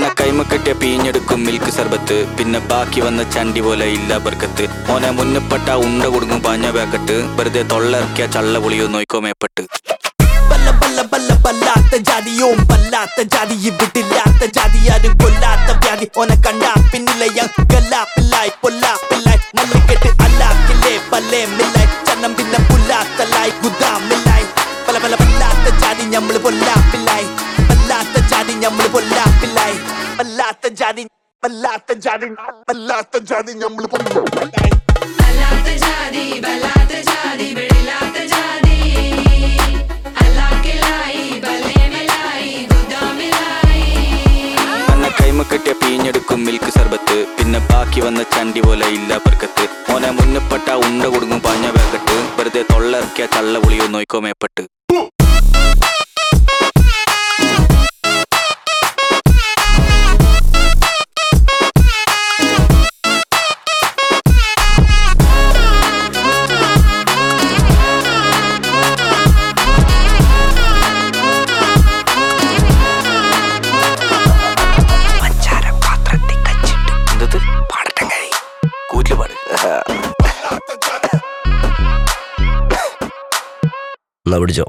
അന്ന കൈമ കെട്ടിയ പീഞ്ഞെടുക്കും മിൽക്ക് സർബത്ത്. പിന്നെ ബാക്കി വന്ന ചണ്ടി പോലെ ഇല്ല ബർക്കത്ത്. ഓനെ മുന്നപ്പെട്ട ഉണ്ട കൊടുക്കും പാഞ്ഞ പാക്കറ്റ്. വെറുതെ തൊള്ളിറക്കിയ ചള്ള പൊളിയോ നോയിക്കോ മേപ്പെട്ട് ഞമ്മൾ പൊല്ലാപ്പില്ലായി പല്ലാത്ത ജാതി ഞമ്മൾ പൊല്ലാപ്പില്ലായി ബല്ലാത്ത ജാതി അല്ലാത്ത ജാതി അല്ലാത്ത ജാതി നമ്മൾ ജാതി വെളിലാത്ത ജാതി അല്ലാക്കിലായി ബലേമിലായി ഗുദാമിലായി. അന്ന കൈമ കെട്ടിയ പീഞ്ഞെടുക്കും മിൽക്ക് സർബത്ത്. പിന്നെ ബാക്കി വന്ന ചണ്ടി പോലെ ഇല്ല പെർക്കത്ത്. മോനെ മുന്നപ്പെട്ട ഉണ്ട കൊടുങ്ങും പഞ്ഞ വേക്കട്ട് വെറുതെ തൊള്ളറക്കിയ തള്ള പുളിയോ നോയിക്കോ മേപ്പെട്ട്. എന്നാ പിടിച്ചോ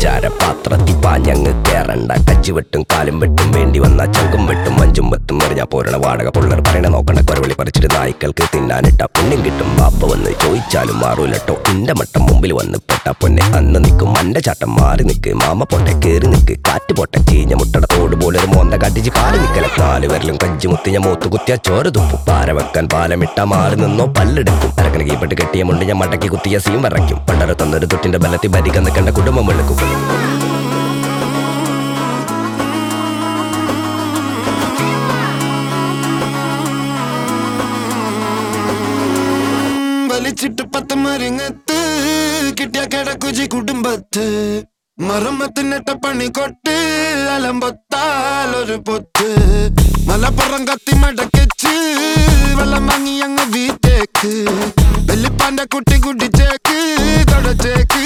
പഞ്ചാര പാത്രത്തിൽ പാഞ്ഞങ്ങ് കേറണ്ട. കച്ചി വെട്ടും കാലും വെട്ടും വേണ്ടി വന്ന ചങ്കും വെട്ടും മഞ്ചും വെത്തും എറിഞ്ഞ പോരണ വാടക പുള്ളർ പറയണ നോക്കണ്ട. കൊരവിളി പറിച്ചിട്ട് നായ്ക്കൾക്ക് തിന്നാനിട്ട പുണ്യം കിട്ടും. ബാപ്പ വന്ന് ചോദിച്ചാലും മാറൂലട്ടോ. ഇന്റെ മട്ടം മുമ്പിൽ വന്ന് പെട്ട പൊന്നെ. അന്ന് നിൽക്കും മന്റെ ചാട്ടം മാറി നിൽക്ക് മാമ പൊട്ടെ കേറി നിൽക്ക് കാറ്റ് പൊട്ടെ ചീഞ്ഞ മുട്ടട തോട് പോലെ ഒരു മോന്ത കാട്ടിച്ച് കാൽ നിൽക്കല നാല് വരലും കഞ്ചി മുത്തിഞ്ഞ മൂത്ത് കുത്തിയ ചോര തുപ്പും. പാര വെക്കാൻ പാലമിട്ട മാറി നിന്നോ പല്ലെടുക്കും. അരക്കണ കീപ്പെട്ട് കെട്ടിയ മുണ്ട് ഞാൻ മടക്കി കുത്തിയ സീം വരയ്ക്കും. പണ്ടര തന്നൊരു തൊട്ടിന്റെ ബലത്തിൽ ഭരിക്കാൻ നിൽക്കേണ്ട കുടുംബം വെളുക്കും. വലിച്ചിട്ട് പത്ത് മരിങ്ങത്ത് കിട്ടിയ കിടക്കുജി കുടുംബത്ത്. മറുമത്തിനിട്ട പണി കൊട്ട് അലമ്പൊത്താൽ ഒരു പൊത്ത്. മലപ്പുറം കത്തി മടക്കിച്ച് വെള്ളം വാങ്ങി അങ്ങ് വീട്ടേക്ക്. വെല്ലിപ്പാന്റെ കുട്ടി കുടിച്ചേക്ക് തുടച്ചേക്ക്.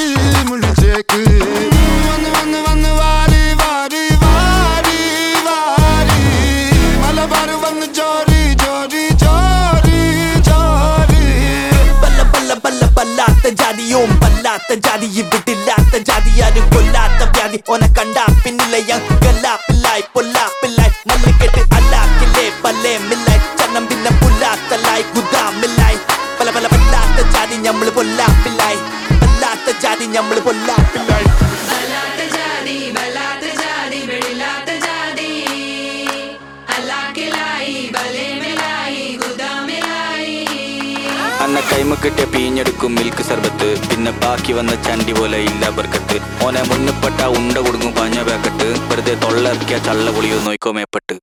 ബല്ലാത്ത ജാതിയും വല്ലാത്ത ജാതി ഇവിടില്ലാത്ത ജാതി ആരും കൊല്ലാത്ത വ്യാധി. ഓനെ കണ്ടാ പിന്നില്ല ഗല്ലാപ്പില്ലായി പൊല്ലാപ്പില്ലായി. മല്ലിക്കെട്ട് അല്ലാക്കില്ലേ പല്ലേ മില്ലായി. ചന്നം പിന്നെ പുല്ലാത്തല്ലായി ഗുദാമില്ലായി. പല പല വല്ലാത്ത ജാതി ഞമ്മൾ പൊല്ലാപ്പില്ലായി. ബല്ലാത്ത ജാതി ഞമ്മൾ പൊല്ലാപ്പില്ലായി. അന്ന കൈമ കിട്ടിയ പീഞ്ഞെടുക്കും മിൽക്ക് സർബത്ത്. പിന്നെ ബാക്കി വന്ന ചണ്ടി പോലെ ഇല്ല ബർക്കത്ത്. ഓനെ മുന്നപ്പെട്ട ഉണ്ട കൊടുക്കും പഞ്ഞ പാക്കറ്റ്. വെറുതെ തൊള്ളറക്കിയ ചള്ള പൊളിയോ നോയിക്കോ മേപ്പെട്ട്.